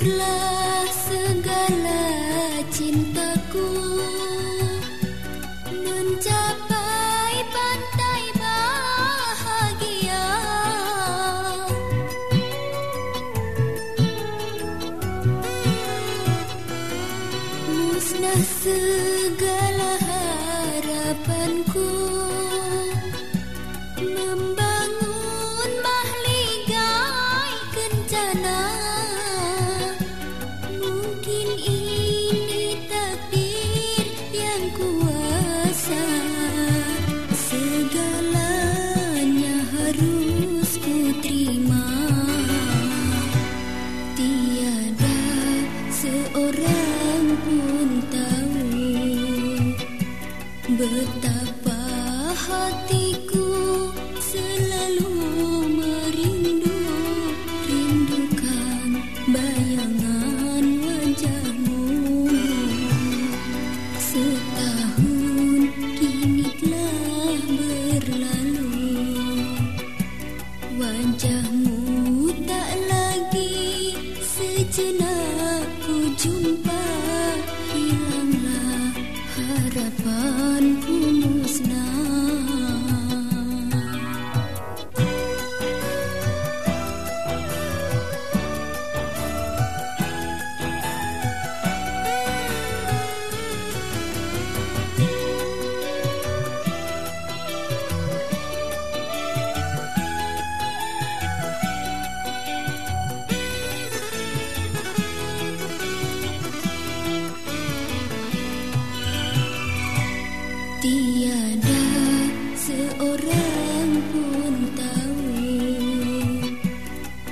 Hancurlah segala cintaku Mencapai pantai bahagia. Musnah segala Wajahmu. Tak lagi sejenak Hilanglah harapanku musnah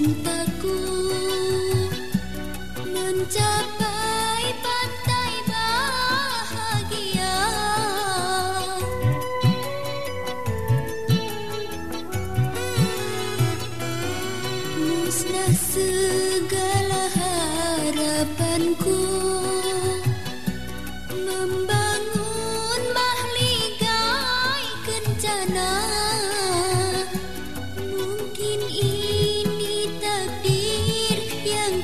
cintaku Mencapai pantai bahagia. Musnah segala harapanku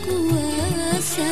kuasa